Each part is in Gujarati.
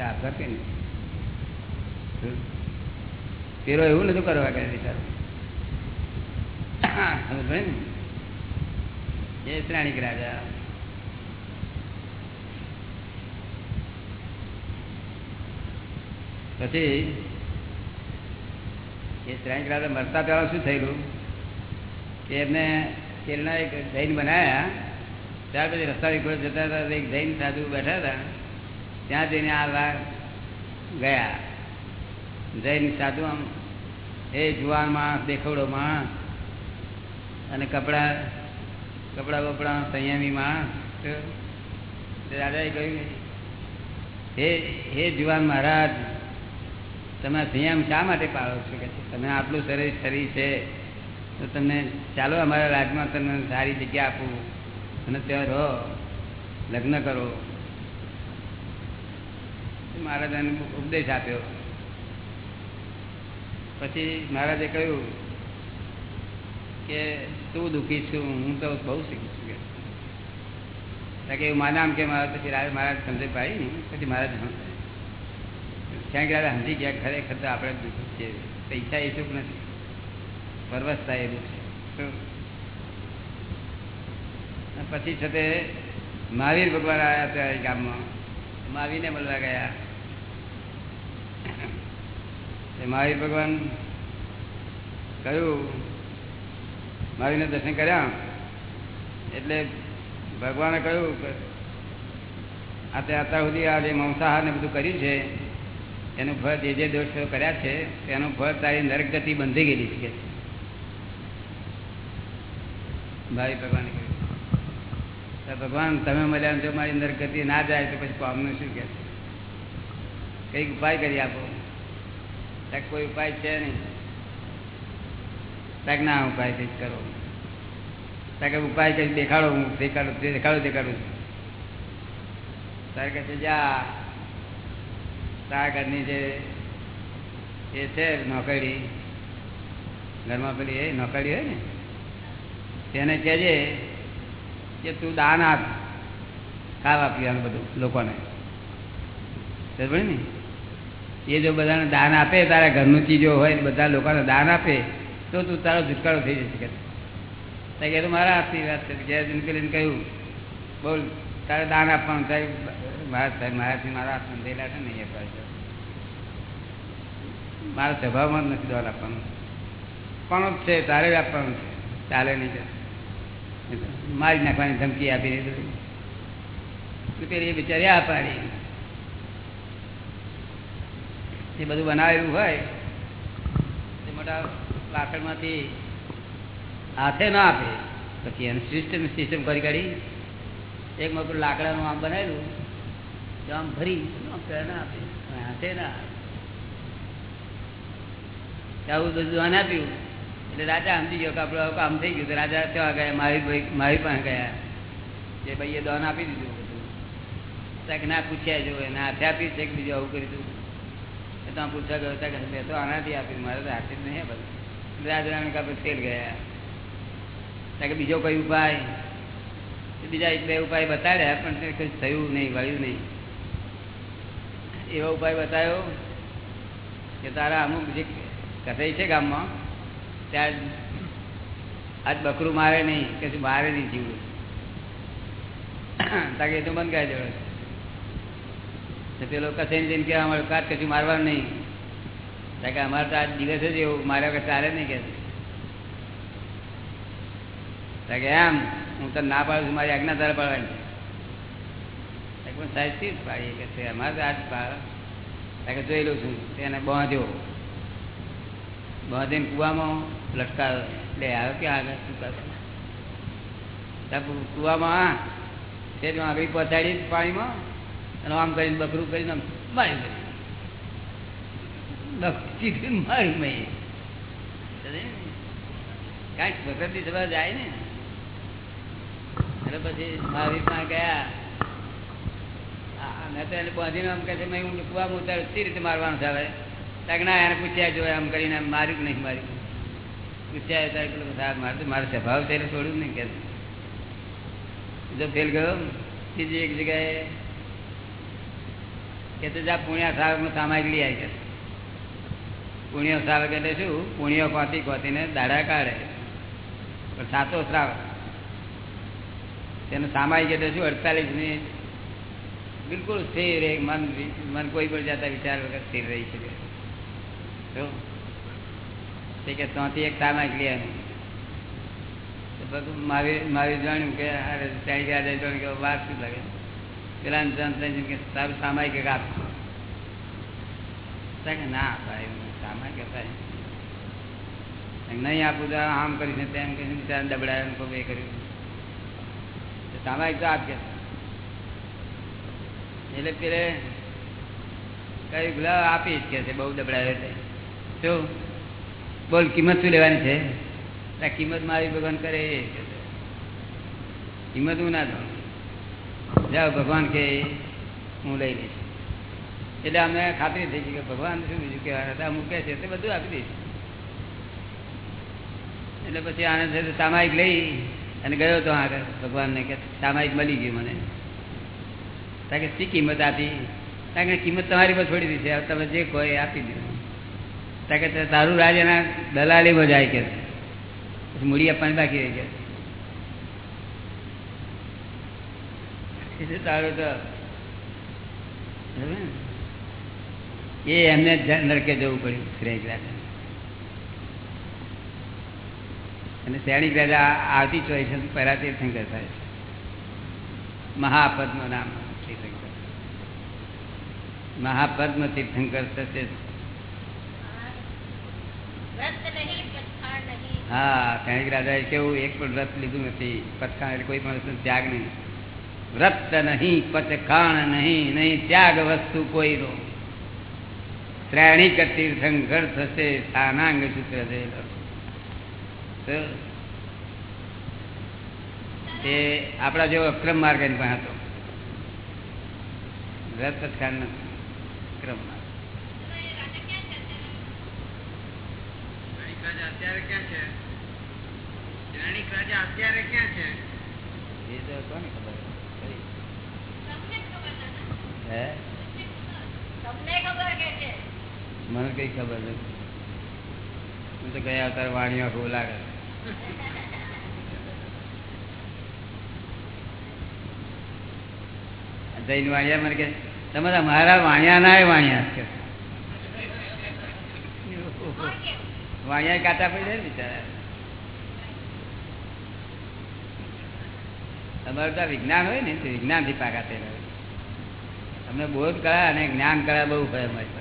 તે આપઘાત ને પેલો એવું નતું કરવા કે બિચારો એ શ્રાણિક રાજા. પછી એ શ્રાણિક રાજા મરતા પહેલા શું થયેલું? કે એમને તેલના એક જૈન બનાવ્યા ત્યાર પછી રસ્તા જતા હતા, એક જૈન સાધુ બેઠા હતા. ત્યાં જઈને આ ગયા. જઈને સાધુ આમ, એ જુવાન માણસ, દેખવડો માણસ અને કપડા કપડા બપડા સંયમી માણસ. દાદાએ કહ્યું, હે હે જુવાન મહારાજ, તમે સંયમ શા માટે પાળો છો? કે તમે આટલું સરસ શરીર છે, તો તમને ચાલો અમારા રાજમાં તમને સારી જગ્યા આપું અને ત્યાં રહો, લગ્ન કરો. મહારાજાને ઉપદેશ આપ્યો. પછી મહારાજે કહ્યું કે તું દુઃખી છું, હું તો બહુ શીખી છું કે એવું માનામ કે મારા પછી મહારાજ સમજે ભાઈ પછી મહારાજ ક્યાંક ગયા સમજી ગયા, ખરેખર તો આપણે દુઃખી છીએ પૈસા એ સુખ નથી. પરવસતા એવું છે. પછી છે તે મહાવીર ભગવાન આવ્યા એ ગામમાં. મહાવીરને મળવા ગયા. મહાવીર ભગવાન કહ્યું મહાવીરને દર્શન કર્યા. એટલે ભગવાને કહ્યું કે, આ તે અત્યાર સુધી આ જે મંસાહાર ને બધું કર્યું છે, એનું ફળ જે જે દોષો કર્યા છે, તેનું ફળ તારી નરક ગતિ બંધી ગયેલી છે. ભાઈ ભગવાને કહ્યું ભગવાન, તમે મળ્યા જો મારી નરક ગતિ ના જાય તો પછી પામનું શું કે? કંઈક ઉપાય કરી આપો. ત્યાં કોઈ ઉપાય છે નહીં. ત્યાં ના ઉપાય કંઈક કરો. ત્યાં કે ઉપાય કંઈક દેખાડો હું, દેખાડું દેખાડું છું તારે કહે છે, જા. તારા ઘરની જે એ છે, નોકરી. ઘરમાં પેલી એ નોકરી હોય ને, તેને કહેજે કે તું દાન આપ ખાવા પીવાનું બધું લોકોને. બરાબર ને? એ જો બધાને દાન આપે, તારા ઘરનું ચીજો હોય બધા લોકોને દાન આપે, તો તું તારો છુટકારો થઈ જશે કે કે મારા હાથની વાત છે. કે પેલીને કહ્યું, બોલ, તારે દાન આપવાનું થાય? મારા સાહેબ મારાથી મારા હાથમાં થયેલા છે ને પાછળ મારા સ્વભાવમાં જ નથી દાન આપવાનું. પણ જ છે, તારે જ આપવાનું છે. ચાલે નહીં છે મારી નાખવાની ધમકી આપી દીધું. પેલી બિચારી આ પાડી. એ બધું બનાવેલું હોય તે મોટા લાકડમાંથી હાથે ના આપે. પછી એને સિસ્ટમ સિસ્ટમ કરી કાઢી, એક મોટું લાકડાનું આમ બનાવેલું તો આમ ભરી ના આપે હાથે ના આવું બધું આને આપ્યું. એટલે રાજા સમજી ગયો કે આપણું કામ થઈ ગયું. રાજા ત્યાં ગયા, મારી ભાઈ, મારી પાસે ગયા. જે ભાઈએ દોન આપી દીધું. બધું ના પૂછ્યા જો એના હાથે આપી છે કે બીજું આવું કરી દીધું તો પૂછા ગયો ત્યાં મેં તો આનાથી આપ્યું મારે તો હાથે નહીં બધું રાજા કાપે ફેલ ગયા. કે બીજો કઈ ઉપાય? બીજા એક બે ઉપાય બતાડ્યા, પણ કઈ થયું નહીં, વળ્યું નહીં. એવો ઉપાય બતાવ્યો કે તારા અમુક જે કથાઈ છે ગામમાં, ત્યાં આજ બકરું મારે નહીં કશું મારે નહીં જીવું તાકે એ તો બંધ કરી દેવો તો પેલો કસે જઈને કહેવા મળે કાચ કશું મારવાનું નહીં. કારણ કે અમારે તો આજ દિવસ જ એવું માર્યા વગર ચાલે નહીં કે. કે એમ, હું તને ના પાડું છું, મારી આજ્ઞા તારે પાડવાની. પણ સાચી જ પાડીએ કે છે? અમારે તો આજ પાડ. કે લઉં છું. તેને બાંધ્યો. બાંધીને કુવામાં લટકાવ્યો એટલે આવ્યો કે આગળ શું કુવામાં તે આગળ પહોંચાડી પાણીમાં અને આમ કરીને બકરું કરીને મારી ચીકીને મારી મેં. કાંઈક ભગતની સભા જાય ને. એટલે પછી મહાવીરમાં ગયા તો એને બાંધીને આમ કહે છે હું કુવામાં ઉતારું રીતે મારવાનું થાય ત્યાં ના, એને પૂછ્યા જોયા આમ કરીને માર્યું કે નહીં માર્યું. પૂછ્યા ત્યારે પેલું સાહેબ મારે તો મારો સ્વભાવ છે એટલે છોડ્યું નહીં. કે જો ફેલ ગયો. બીજી એક જગ્યાએ કે તો જા, પુણ્યા સાવકનું સામાયિક લઈ આવી છે પુણ્ય શ્રાવક એટલે શું? પુણ્ય કોતી કોતીને દાડા કાઢે. પણ સાતો શ્રાવક. તેનું સામાયિક એટલે શું? અડતાલીસ મિનિટ. બિલકુલ સ્થિર એક મન મન કોઈ પણ જાતા વિચાર વગર સ્થિર રહી શકે. તો કે ત્યાંથી એક સામાયિક લઈ આવ્યું બધું મારી મારી જાણ્યું કે અરે ત્યાં ગયા જાણ્યું કે વાત શું લાગે? પેલા સામાયિક ના ભાઈ સામાયિક અપાય નહીં આપું તો આમ કરીને તેમ કરીને ત્યાં દબડાય કોઈ એ કર્યું સામાયિક તો આપ એટલે પેલે કઈ ગુલાબ આપીશ કે છે, બહુ દબડાવે છે શું? બોલ, કિંમત શું લેવાની છે? કિંમત મારી ભગવાન કરે એ કિંમત હું ના દઉં. જાઓ ભગવાન કે હું લઈ લઈશ. એટલે અમે ખાતરી થઈ ગઈ કે ભગવાન શું બીજું કહેવાય હતા? મૂકે છે, તે બધું આપી દઈશ. એટલે પછી આનંદ છે સામાયિક લઈ અને ગયો તો આગળ. ભગવાનને કે સામાયિક મળી ગયું મને. કારણ કે શી કિંમત આપી? કારણ કે કિંમત તમારી પર છોડી દીધી તમે જે કહો એ આપી દીધું કારણ કે તારું રાજ એના દલાલીમાં જાય કે. મૂડી આપવાની બાકી રહી જાય તારું તો? એ એમને નરકે જવું પડ્યું શ્રેય રાજા. અને શ્રેણિક રાજા આવતી ચોઈસ પહેલા તીર્થંકર થાય મહાપદ્મ નામ તીર્થંકર. મહાપદ્મ તીર્થંકર થશે. હા કણિક રાજાએ કેવું એક પણ રથ લીધું નથી. પથખાણ એટલે કોઈ પણ ત્યાગ નહીં. વ્રત નહીં પચખાણ નહીં નહીં ત્યાગ વસ્તુ કોઈ કોઈનો શ્રેણિક તીર્થંકર થશે સ્થાનાંગ સૂત્ર એ આપણા જેવો અક્રમ માર્ગ એની પાસે હતો. પતખાણ નથી અક્રમ માર્ગ. અત્યારે ક્યાં છે? શ્રેણિક રાજા અત્યારે ક્યાં છે? એ તો કોને ખબર? હે? મને કઈ ખબર નથી. હું તો ગયા અવતાર વાણીઓ આખું લાગે જૈન વાણિયા મને કે તમારા મારા વાણિયા ના વાણિયા કે વાણિયા કાટા પડી જાય ને બિચારા. તમારું તો વિજ્ઞાન હોય ને વિજ્ઞાનથી પાકા થયેલા તમને બોધ કળા અને જ્ઞાન કળા બહુ ભય પાસે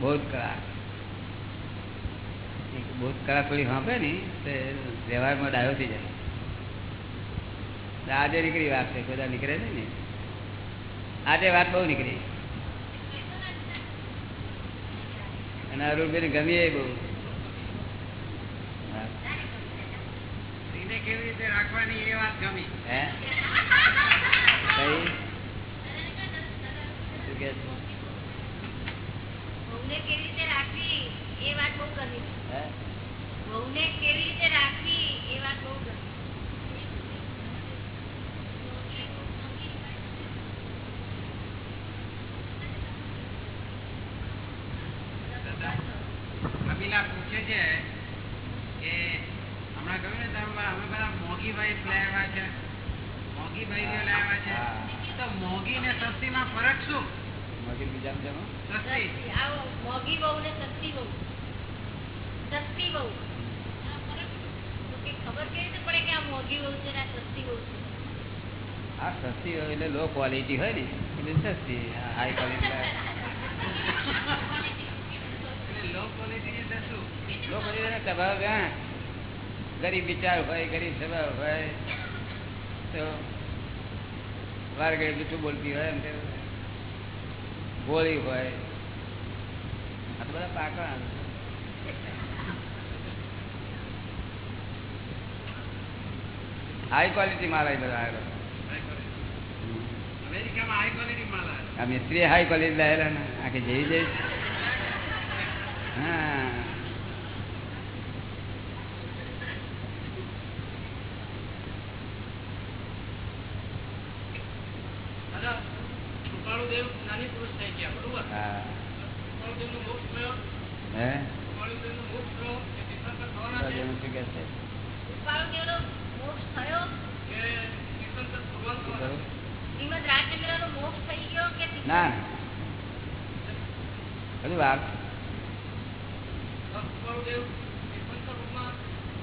બોધ કળા. બોધ કળા થોડી સાંભળે ને, તે વ્યવહારમાં ડાયો થઈ જાય. આજે નીકળી વાત છે, બધા નીકળે છે ને. આજે વાત બહુ નીકળી. અને અરુણભાઈ ગમી બહુ. કેવી રીતે રાખવાની એ વાત ગમી. હે? કઈ? શું કે છે? વહુને કેવી રીતે રાખવી એ વાત બહુ ગમી. હે? વહુને કેવી રીતે રાખવી એ વાત બહુ ગમી. કપિલા પૂછે છે કે હમણાં કહ્યું ને તમે અમે બધા મોગીભાઈ લાવ્યા છે. મોગીભાઈ લાવ્યા છે. તો મોગી ને સસ્તી માં ફરક શું? મગજ બીજામાં જમો સસ્તી. સસ્તી. મોંઘી વહુ ને સસ્તી વહુ સસ્તી વહુ ખબર કેવી રીતે પડે કે આ છે ને સસ્તી વહુ છે? આ સસ્તી હોય એટલે લો ક્વોલિટી હોય ને. એટલે સસ્તી હાઈ ક્વોલિટી એટલે લો ક્વોલિટી એટલે શું? લો ક્વોલિટી ગરીબ વિચાર હોય ગરીબ સ્વભાવ હોય તો વાર ઘડી જૂઠું બોલતી હોય એમ ગોળી હોય. આ તો બધા પાકા હાઈ ક્વોલિટી માલ આવી બધા આવેલો. મિસ્ત્રી હાઈ ક્વોલિટી લાયેલા ને આખી જઈ જઈ હા દાદા, ઉપર કૃપાળુદેવ જ્ઞાની પુરુષ થઈ ગયા બરોબર હા કૃપાળુદેવનો મોક્ષ થયો હે કૃપાળુદેવનો મોક્ષ થયો એ તીર્થંકર થવાના છે શું કહે છે કૃપાળુદેવનો મોક્ષ થયો કે તીર્થંકર ભગવાન શું થવાના કહ્યું? શ્રીમદ રાજચંદ્રનો મોક્ષ થઈ ગયો કે ના હજુ વાર કૃપાળુદેવ તીર્થંકર રૂપમાં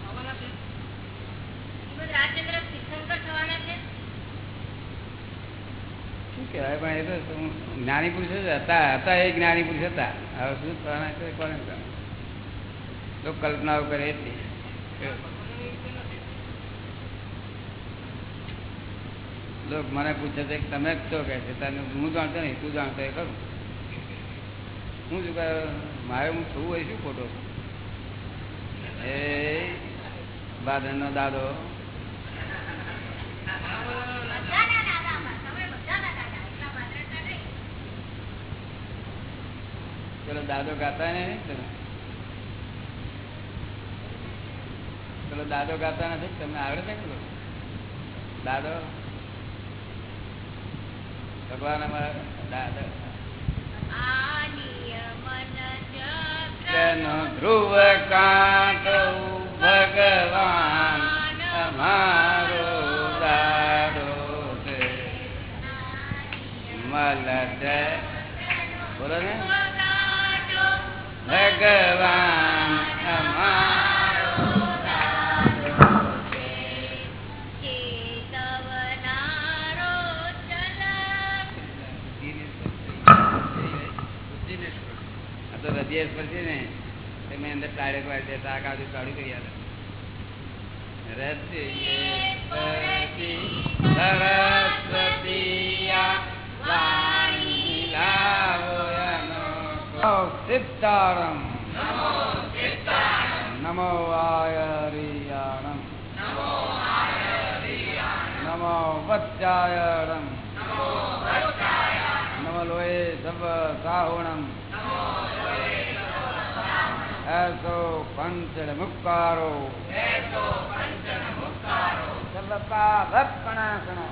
આવવાના છે શ્રીમદ રાજચંદ્ર તીર્થંકર થવાના છે શું કહેવાય, પણ એ તો જ્ઞાની પુરુષ જ હતા હતા એ જ્ઞાની પુરુષ હતા. હવે શું થવાના છે, કોને તો કલ્પનાઓ કરે એટલી. લોક મને પૂછે છે તમે જ છો કે છે? તને હું જાણતો નહીં, તું જાણતો એ ખરું. હું શું મારે હું છું હોય શું ખોટો? એ બાદરનો દાદો બધાના દાદામાં તમે બધાના દાદા એટલા માત્રતા નહીં પેલો દાદો ગાતા ને પેલો દાદો ગાતા નથી? તમને આવડે છે દાદો? ભગવાન અમારા દાદો. ધ્રુવ કાંત ભગવાન અમારો દાડો છે. મલ બોલો ને. ભગવાન તો હૃદય સ્પર્શી ને. તમે અંદર ટાળે પાડે છે આ કાઢી અનોખો. સિદ્ધારમ નમો આયરિયાણમ નમો વચ્ચાયણમ નમો લોહે સવ સાહુણમ એસો પંચડ મુક્કારો ભક્ષણાસનો મંગલાણમ